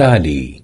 التالي.